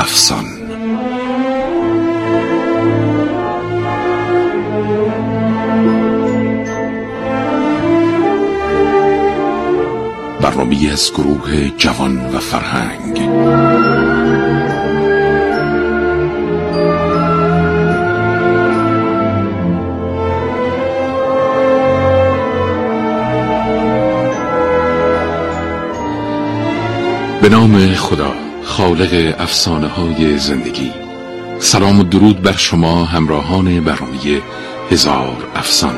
افسان. برنامه از گروه جوان و فرهنگ. به نام خدا. خالق افسانه های زندگی. سلام و درود بر شما همراهان برنامه هزار افسان.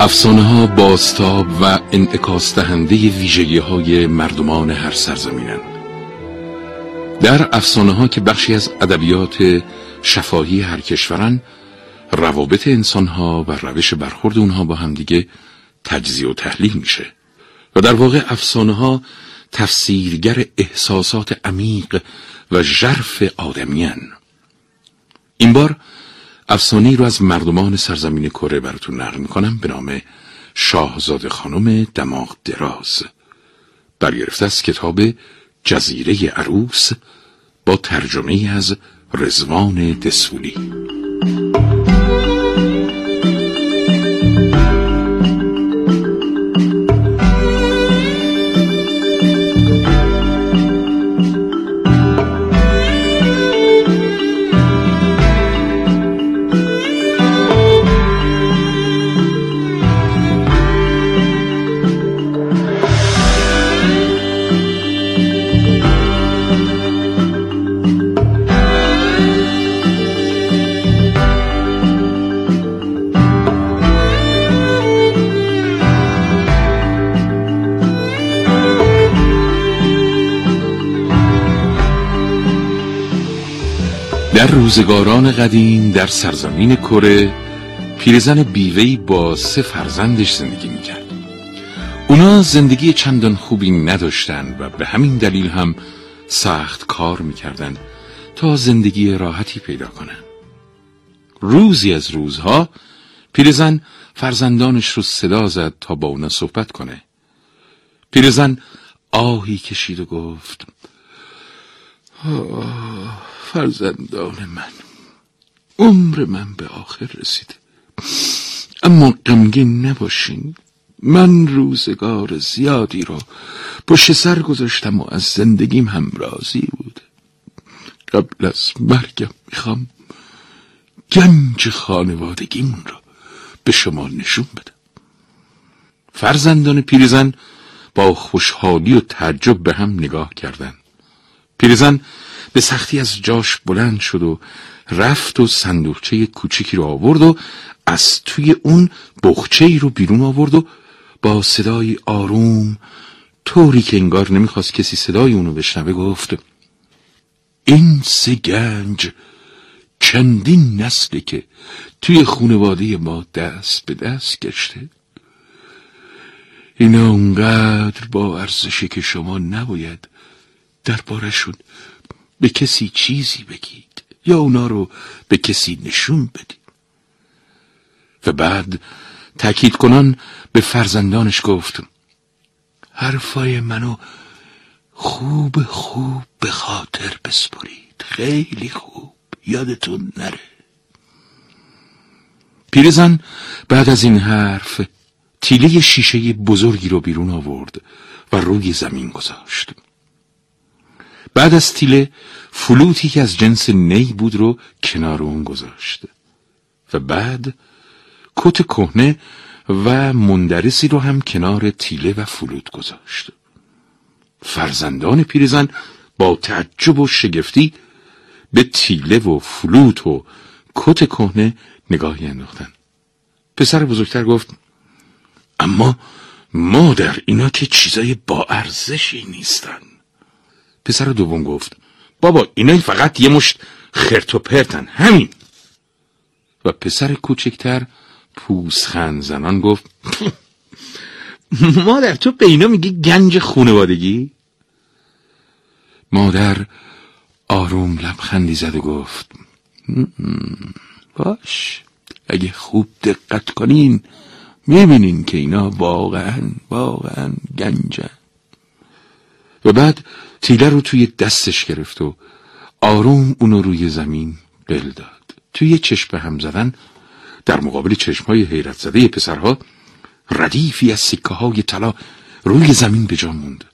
افسانه ها باستاب و انعکاس دهنده ویژگی های مردمان هر سرزمینند در افسانه ها که بخشی از ادبیات شفاهی هر کشورن روابط انسان ها و روش برخورد اونها با همدیگه تجزیه و تحلیل میشه. و در واقع افسانه ها تفسیرگر احساسات عمیق و ژرف آدمیان این بار افسانه رو از مردمان سرزمین کره براتون نقل می‌کنم به نام شاهزاده خانم دماغ دراز. برگرفته از کتاب جزیره عروس با ترجمه از رزوان دسولی. در روزگاران قدیم در سرزمین کره پیرزن بیوهی با سه فرزندش زندگی می‌کرد. اونا زندگی چندان خوبی نداشتن و به همین دلیل هم سخت کار می‌کردن تا زندگی راحتی پیدا کنن. روزی از روزها پیرزن فرزندانش رو صدا زد تا با اونا صحبت کنه. پیرزن آهی کشید و گفت فرزندان من. عمر من به آخر رسیده اما غمگین نباشین. من روزگار زیادی رو پشت سر گذاشتم و از زندگیم هم راضی بود. قبل از مرگم می‌خوام گنج خانوادگیمون رو به شما نشون بدم. فرزندان پیرزن با خوشحالی و تعجب به هم نگاه کردند. پیرزن به سختی از جاش بلند شد و رفت و صندوقچه کوچیکی رو آورد و از توی اون بخچه ای رو بیرون آورد و با صدای آروم طوری که انگار نمی‌خواست کسی صدای اونو بشنوه گفت این سه گنج چندین نسله که توی خونواده ما دست به دست گشته اینا اونقدر با ارزشه که شما نباید دربارشون به کسی چیزی بگید یا اونا رو به کسی نشون بدید. و بعد تأکید کنان به فرزندانش گفت حرفای منو خوب خوب به خاطر بسپرید. خیلی خوب. یادتون نره. پیرزن بعد از این حرف تیله شیشه بزرگی رو بیرون آورد و روی زمین گذاشت. بعد از تیله فلوتی که از جنس نی بود رو کنار اون گذاشت و بعد کت کهنه و مندرسی رو هم کنار تیله و فلوت گذاشت فرزندان پیرزن با تعجب و شگفتی به تیله و فلوت و کت کهنه نگاهی انداختن. پسر بزرگتر گفت اما مادر اینا که چیزای با ارزشی نیستن. پسر دوم گفت بابا اینا فقط یه مشت خرت و پرتن همین. و پسر کوچکتر پوسخند زنان گفت مادر تو به اینا میگی گنج خونوادگی؟ مادر آروم لبخندی زد و گفت باش اگه خوب دقت کنین می‌بینین که اینا واقعا واقعا گنجن. و بعد تیله رو توی دستش گرفت و آروم اونو روی زمین قل داد. توی چشم هم زدن در مقابل چشمهای حیرت زده پسرها ردیفی از سکه های طلا روی زمین به جا موند.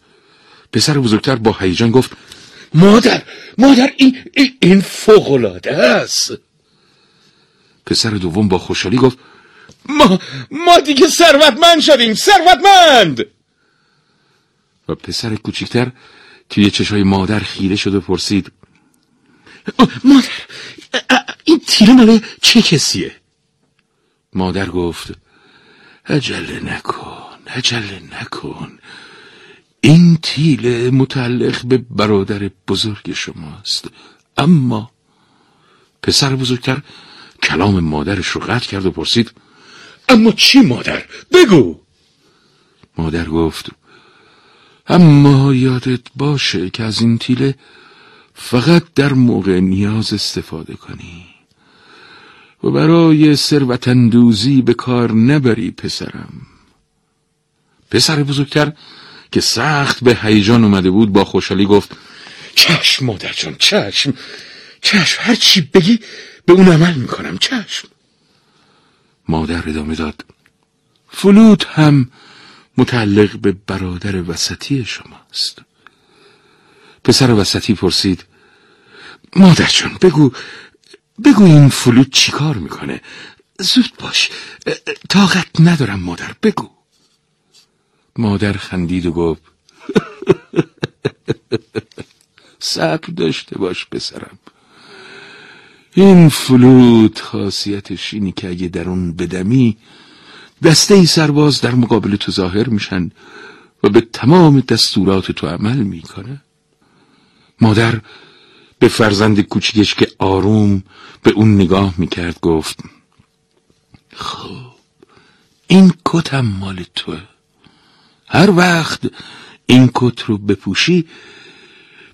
پسر بزرگتر با هیجان گفت مادر مادر این این فوقلاده است. پسر دوم با خوشحالی گفت ما ما دیگه ثروتمند شدیم ثروتمند! و پسر کوچکتر توی چشای مادر خیره شد و پرسید. مادر این تیره مال چه کسیه؟ مادر گفت عجله نکن عجله نکن. این تیله متعلق به برادر بزرگ شماست. اما پسر بزرگتر کلام مادرش رو قطع کرد و پرسید اما چی مادر؟ بگو. مادر گفت اما یادت باشه که از این تیله فقط در موقع نیاز استفاده کنی و برای ثروتاندوزی به کار نبری پسرم. پسر بزرگتر که سخت به هیجان اومده بود با خوشحالی گفت چشم مادر جان چشم چشم هر چی بگی به اون عمل می‌کنم چشم. مادر ادامه داد فلوت هم متعلق به برادر وسطی شماست. پسر وسطی پرسید مادر جان بگو بگو این فلوت چیکار می‌کنه؟ زود باش طاقت ندارم مادر بگو. مادر خندید و گفت صبر داشته باش پسرم. این فلوت خاصیتش اینی که اگه در اون بدمی دسته ای سرباز در مقابل تو ظاهر میشن و به تمام دستورات تو عمل می‌کنه. مادر به فرزند کوچیکش که آروم به اون نگاه می‌کرد گفت خب این کتم مال توه. هر وقت این کت رو بپوشی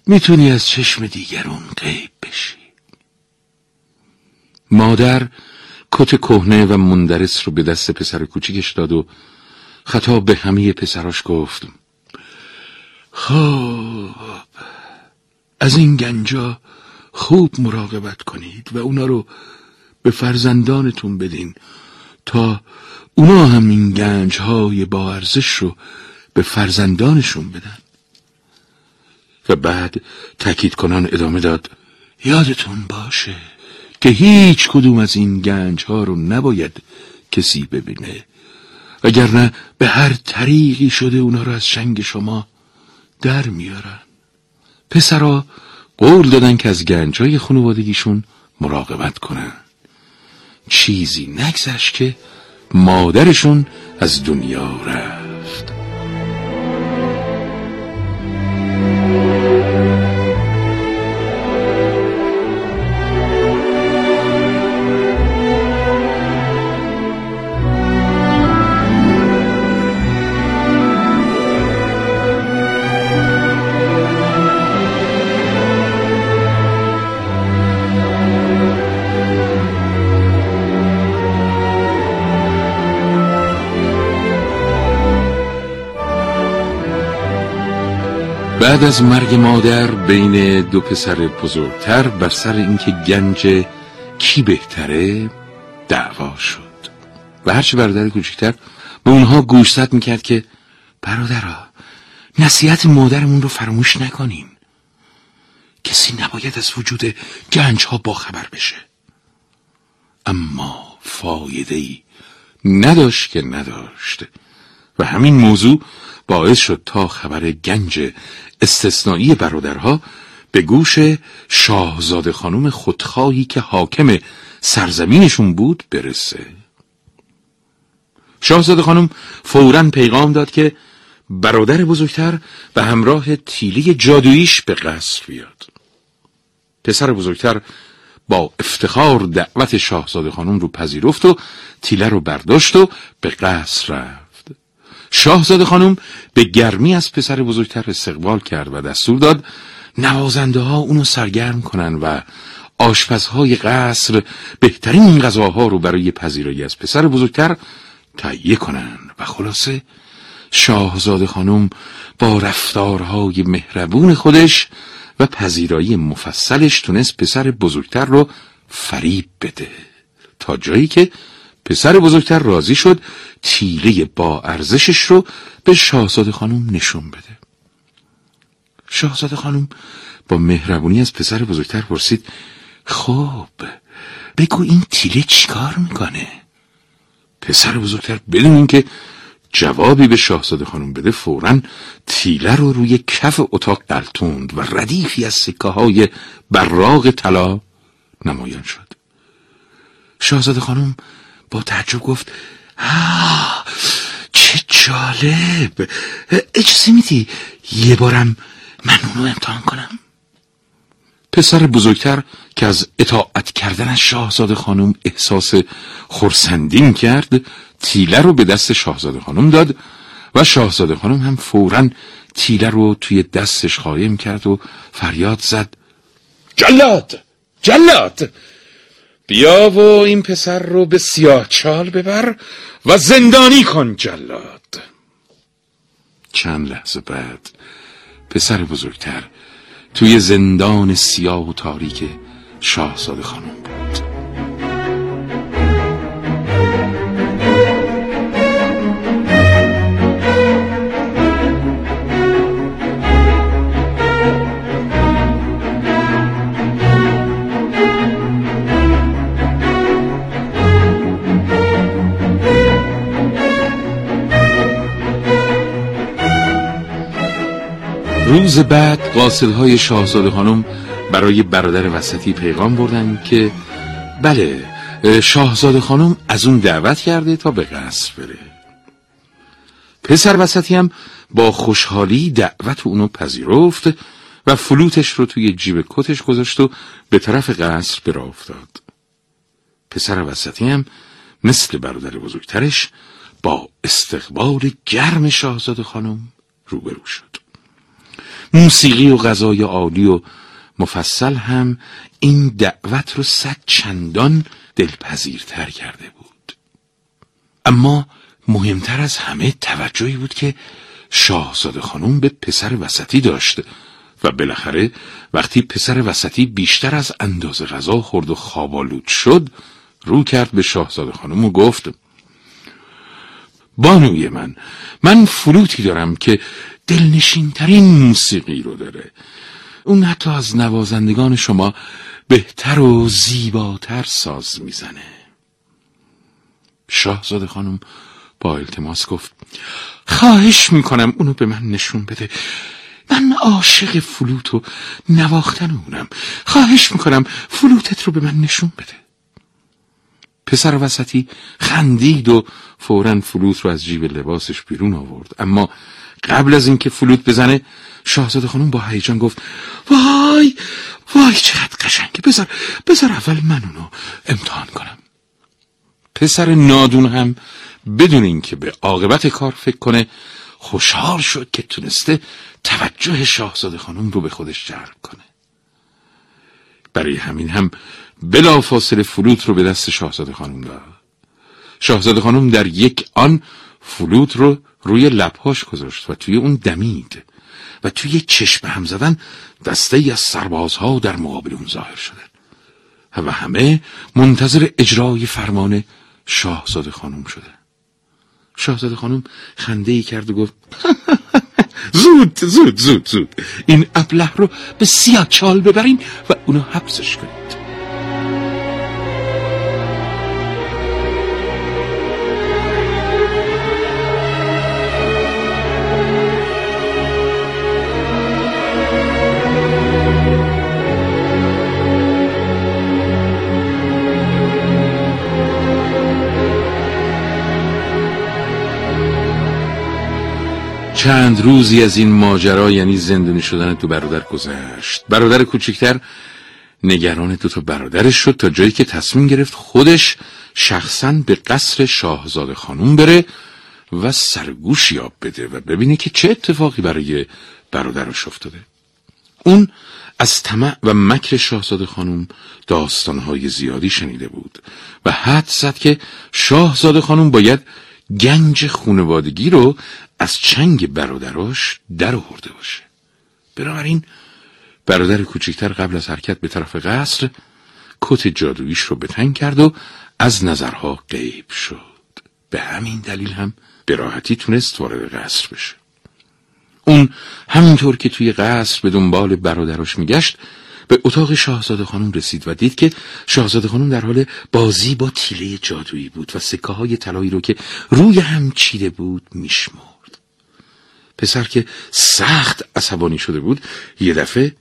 می‌تونی از چشم دیگرون غیب بشی. مادر کت کهنه و مندرس رو به دست پسر کوچیکش داد و خطاب به همه پسراش گفت خب از این گنجا خوب مراقبت کنید و اونا رو به فرزندانتون بدین تا اونا هم این گنج های با ارزش رو به فرزندانشون بدن. و بعد تاکید کنان ادامه داد یادتون باشه. که هیچ کدوم از این گنج ها رو نباید کسی ببینه. وگرنه به هر طریقی شده اونا رو از شنگ شما در میارن. پسرا قول دادن که از گنج های خانوادگیشون مراقبت کنن. چیزی نگذشت که مادرشون از دنیا رفت. بعد از مرگ مادر بین دو پسر بزرگتر بر سر اینکه گنج کی بهتره دعوا شد. و هرچه برادر کوچکتر به اونها گوشزد می‌کرد که برادرها نصیحت مادرمون رو فراموش نکنین. کسی نباید از وجود گنج ها باخبر بشه. اما فایده ای نداشت که نداشت. و همین موضوع باعث شد تا خبر گنج استثنایی برادرها به گوش شاهزاده خانم خودخواهی که حاکم سرزمینشون بود برسه. شاهزاده خانم فورا پیغام داد که برادر بزرگتر به همراه تیلی جادویش به قصر بیاد. پسر بزرگتر با افتخار دعوت شاهزاده خانم رو پذیرفت و تیله رو برداشت و به قصر رفت. شاهزاده خانم به گرمی از پسر بزرگتر استقبال کرد و دستور داد نوازنده ها اونو سرگرم کنن و آشپزهای قصر بهترین غذاها رو برای پذیرایی از پسر بزرگتر تهیه کنن. و خلاصه شاهزاده خانم با رفتارهای مهربون خودش و پذیرایی مفصلش تونست پسر بزرگتر رو فریب بده. تا جایی که پسر بزرگتر راضی شد تیله با ارزشش رو به شاهزاده خانم نشون بده. شاهزاده خانم با مهربونی از پسر بزرگتر پرسید خب بگو این تیله چیکار می‌کنه؟ پسر بزرگتر بدون اینکه جوابی به شاهزاده خانم بده فورا تیله رو روی کف اتاق قلتوند و ردیفی از سکه های براغ طلا نمایان شد. شاهزاده خانم با تعجب گفت آه چه جالب! اجازه میدی یه بارم من اونو امتحان کنم. پسر بزرگتر که از اطاعت کردن از شاهزاده خانم احساس خورسندین کرد تیله رو به دست شاهزاده خانم داد و شاهزاده خانم هم فورا تیله رو توی دستش خایم کرد و فریاد زد. جلاد! جلاد! بیا و این پسر رو به سیاه چال ببر و زندانی کن جلاد. چند لحظه بعد پسر بزرگتر توی زندان سیاه و تاریک شاهزاده خانم بود. روز بعد قاصدهای شاهزاده خانم برای برادر وسطی پیغام بردن که بله شاهزاده خانم از اون دعوت کرده تا به قصر بره. پسر وسطی هم با خوشحالی دعوت اونو پذیرفت و فلوتش رو توی جیب کتش گذاشت و به طرف قصر برا افتاد. پسر وسطی هم مثل برادر بزرگترش با استقبال گرم شاهزاده خانم روبرو شد. موسیقی و غذای عالی و مفصل هم این دعوت رو صد چندان دلپذیرتر کرده بود. اما مهمتر از همه توجهی بود که شاهزاده خانم به پسر وسطی داشت و بالاخره وقتی پسر وسطی بیشتر از اندازه غذا خورد و خوابالود شد رو کرد به شاهزاده خانم و گفت بانوی من من فلوتی دارم که دلنشینترین موسیقی رو داره. اون حتی از نوازندگان شما بهتر و زیباتر ساز می‌زنه. شاهزاده خانم با التماس گفت خواهش می‌کنم اونو به من نشون بده. من عاشق فلوت و نواختن اونم. خواهش می‌کنم فلوتت رو به من نشون بده. پسر وسطی خندید و فورا فلوت رو از جیب لباسش بیرون آورد. اما قبل از اینکه فلوت بزنه شاهزاده خانم با هیجان گفت وای وای چقدر قشنگه. بذار بذار اول من اونو امتحان کنم. پسر نادون هم بدون اینکه به عاقبت کار فکر کنه خوشحال شد که تونسته توجه شاهزاده خانم رو به خودش جلب کنه. برای همین هم بلا فاصله فلوت رو به دست شاهزاده خانم داد. شاهزاده خانم در یک آن فلوت رو روی لبهاش گذاشت و توی اون دمید و توی چشم هم زدن دسته ای از سربازها در مقابل اون ظاهر شدن و همه منتظر اجرای فرمان شاهزاده خانم شده. شاهزاده خانم خنده ای کرد و گفت زود زود زود زود. این ابله رو به سیاه چال ببرین و اونو حبسش کنید. چند روزی از این ماجرا یعنی زندانی شدن دو برادر گذشت. برادر کوچکتر نگران دو تا برادرش شد تا جایی که تصمیم گرفت خودش شخصا به قصر شاهزاده خانوم بره و سرگوش یاب بده و ببینه که چه اتفاقی برای برادرش افتاده. اون از طمع و مکر شاهزاده خانوم داستانهای زیادی شنیده بود و حد زد که شاهزاده خانوم باید گنج خونوادگی رو از چنگ برادراش در آورده باشه. بنابراین برادر کوچکتر قبل از حرکت به طرف قصر کت جادویش رو به کرد و از نظرها غیب شد. به همین دلیل هم به راحتی تونست وارد قصر بشه. اون همینطور که توی قصر به دنبال برادرش میگشت به اتاق شاهزاده خانم رسید و دید که شاهزاده خانم در حال بازی با تیله جادویی بود و سکه های طلایی رو که روی هم چیده بود میشمرد. پسر که سخت عصبانی شده بود یه دفعه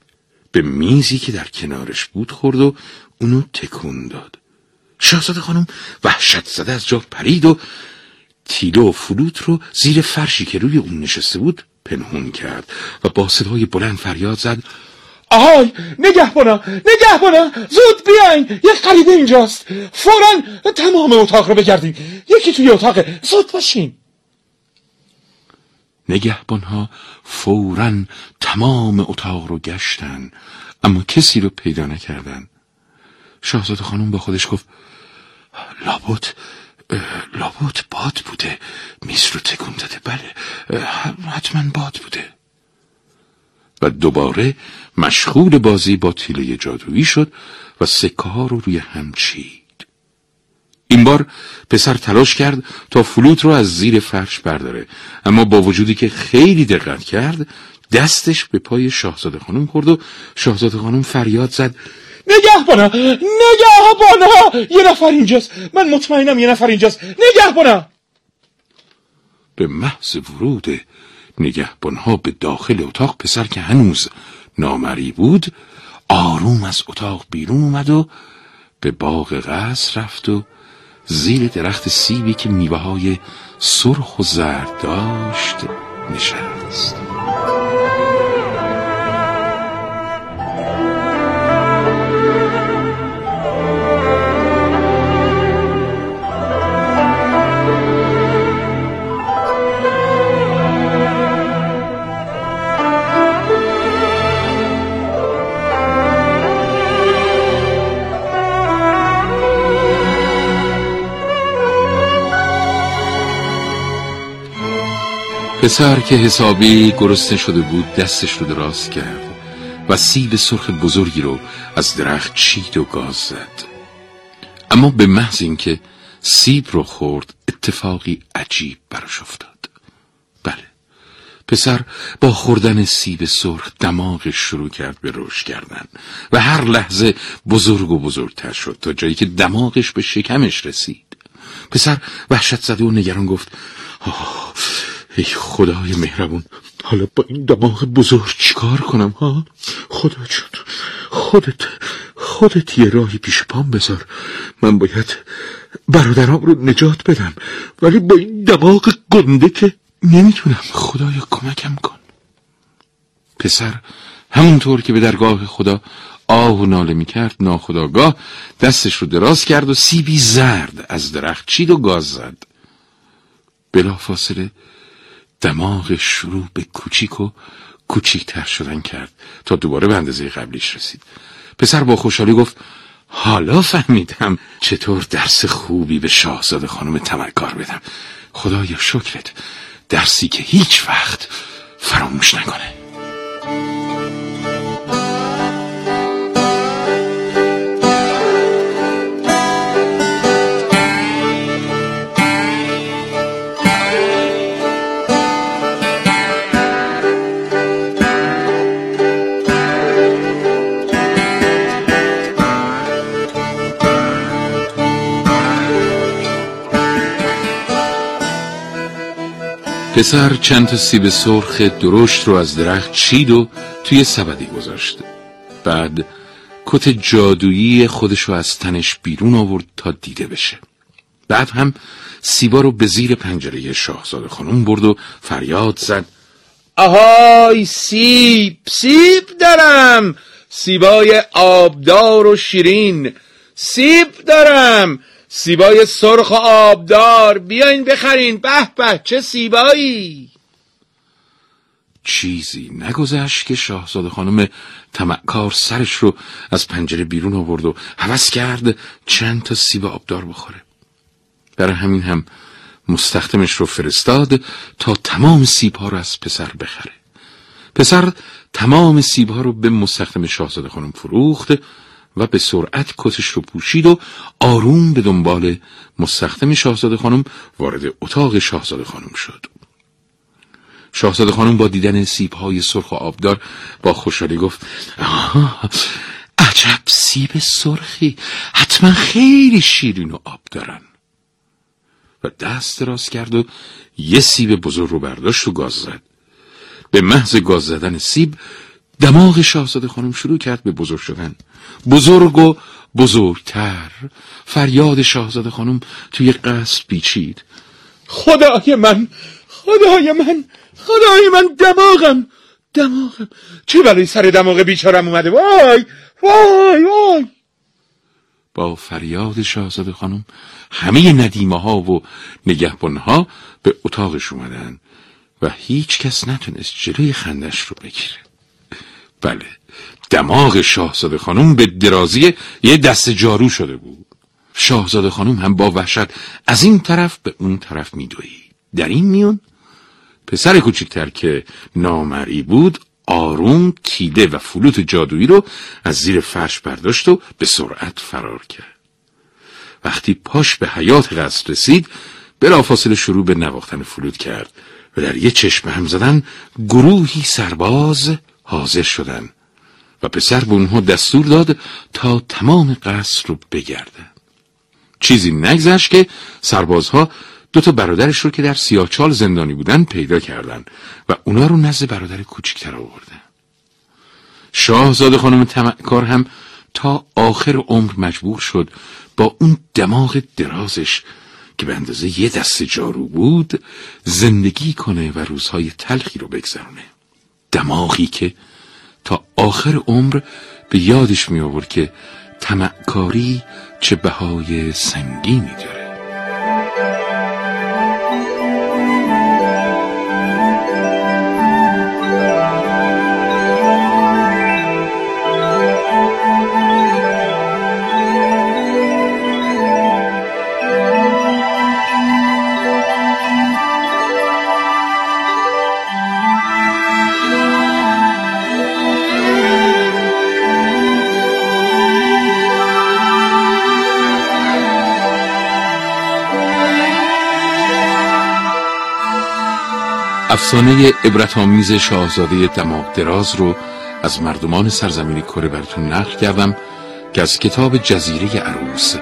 به میزی که در کنارش بود خورد و اونو تکون داد. شاهزاده خانم وحشت زده از جا پرید و تیله و فلوت رو زیر فرشی که روی اون نشسته بود پنهون کرد و با صدای بلند فریاد زد. آهای نگهبانا نگهبانا زود بیاین یک غریبه اینجاست. فورا تمام اتاق رو بگردیم یکی توی اتاقه زود باشین. نگهبانها فورا تمام اتاق رو گشتن اما کسی رو پیدا نکردن. شاهزاده خانم با خودش گفت لابد لابد باد بوده. میز رو تکون داده بله حتما باد بوده. و دوباره مشغول بازی با تیله جادویی شد و سکه ها رو روی هم چید. این بار پسر تلاش کرد تا فلوت رو از زیر فرش برداره اما با وجودی که خیلی دقت کرد دستش به پای شاهزاده خانم خورد و شاهزاده خانم فریاد زد نگهبانا نگهبانا! یه نفر اینجاست من مطمئنم یه نفر اینجاست نگهبانا! به محض ورود نگهبانها به داخل اتاق پسر که هنوز نامری بود آروم از اتاق بیرون اومد و به باغ قصر رفت و زیر درخت سیبی که میوه های سرخ و زرد داشت نشست. پسر که حسابی گرسنه شده بود دستش رو دراز کرد و سیب سرخ بزرگی رو از درخت چید و گاز زد. اما به محض اینکه سیب رو خورد اتفاقی عجیب براش افتاد. بله پسر با خوردن سیب سرخ دماغش شروع کرد به رشد کردن و هر لحظه بزرگ و بزرگتر شد تا جایی که دماغش به شکمش رسید. پسر وحشت زده و نگران گفت ای خدای مهربون حالا با این دماغ بزرگ چیکار کنم ها؟ خدا جون خودت خودت یه راهی پیش پام بذار. من باید برادرام رو نجات بدم ولی با این دماغ گنده که نمی‌تونم. خدایا کمکم کن. پسر همونطور که به درگاه خدا آه و ناله می‌کرد ناخداگاه دستش رو دراز کرد و سیبی زرد از درخت چید و گاز زد. بلافاصله دماغ شروع به کوچیک و کوچیکتر شدن کرد تا دوباره به اندازه قبلیش رسید. پسر با خوشحالی گفت حالا فهمیدم چطور درس خوبی به شاهزاده خانم تمکار بدم. خدایا شکرت. درسی که هیچ وقت فراموش نکنه. پسر چند تا سیب سرخ درشت رو از درخت چید و توی سبدی گذاشت. بعد کت جادویی خودش رو از تنش بیرون آورد تا دیده بشه. بعد هم سیبا رو به زیر پنجره شاهزاده خانم برد و فریاد زد. آهای سیب سیب دارم! سیبای آبدار و شیرین سیب دارم! سیبای سرخ و آبدار بیاین بخرین. به به چه سیبایی؟ چیزی نگذشت که شاهزاده خانم تمکار سرش رو از پنجره بیرون آورد و حوض کرد چند تا سیب آبدار بخوره. برای همین هم مستخدمش رو فرستاد تا تمام سیب ها رو از پسر بخره. پسر تمام سیب ها رو به مستخدم شاهزاده خانم فروخت و به سرعت کتش رو پوشید و آروم به دنبال مستخدم شاهزاده خانم وارد اتاق شاهزاده خانم شد. شاهزاده خانم با دیدن سیب های سرخ و آبدار با خوشحالی گفت آه عجب سیب سرخی حتما خیلی شیرین و آب دارن. و دست دراز کرد و یه سیب بزرگ رو برداشت و گاز زد. به محض گاز زدن سیب دماغ شاهزاده خانم شروع کرد به بزرگ شدن. بزرگ و بزرگتر. فریاد شاهزاده خانم توی قصد پیچید. خدای من خدای من خدای من دماغم دماغم. چه برای سر دماغ بیچارم اومده؟ وای وای وای. با فریاد شاهزاده خانم همه ندیمه ها و نگهبان ها به اتاقش اومدن و هیچ کس نتونست جلوی خندش رو بگیره. بله. دماغ شاهزاده خانم به درازی یه دست جارو شده بود. شاهزاده خانم هم با وحشت از این طرف به اون طرف میدوید. در این میون پسر کوچکتر که نامری بود آروم تیده و فلوت جادویی رو از زیر فرش برداشت و به سرعت فرار کرد. وقتی پاش به حیات قصد رسید بلافاصله شروع به نواختن فلوت کرد و در یه چشم هم زدن گروهی سرباز حاضر شدن و پسر به اونها دستور داد تا تمام قصر رو بگردن. چیزی نگذشت که سربازها دو تا برادرش رو که در سیاچال زندانی بودن پیدا کردن و اونا رو نزد برادر کوچکتر آوردن. شاهزاده خانم تمکار هم تا آخر عمر مجبور شد با اون دماغ درازش که به اندازه یه دست جارو بود زندگی کنه و روزهای تلخی رو بگذرونه. دماغی که تا آخر عمر به یادش می آورد که تمکاری چه بهای سنگینی داره افسانه عبرت آمیز شاهزاده دماغ دراز رو از مردمان سرزمین کره براتون نقل کردم که از کتاب جزیره عروس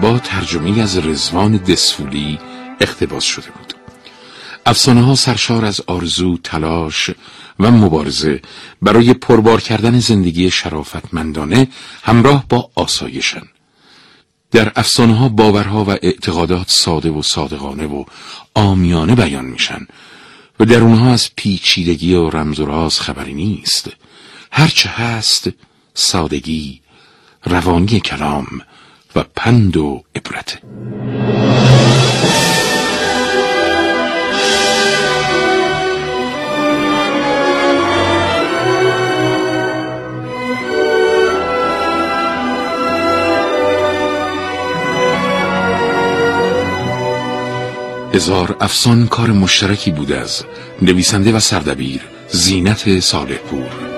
با ترجمه از رزوان دسفولی اقتباس شده بود. افسانه ها سرشار از آرزو، تلاش و مبارزه برای پربار کردن زندگی شرافتمندانه همراه با آسایشن. در افسانه ها باورها و اعتقادات ساده و صادقانه و آمیانه بیان میشن. و در اونها از پیچیدگی و رمز و راز خبری نیست. هرچه هست سادگی روانی کلام و پند و عبرت. هزار افسان کار مشترکی بود از نویسنده و سردبیر زینت صالح پور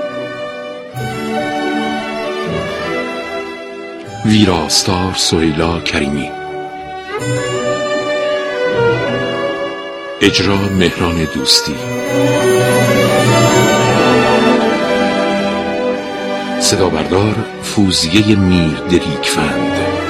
ویراستار سهیلا کریمی. اجرا مهران دوستی. صدا بردار فوزیه میر دریکفند.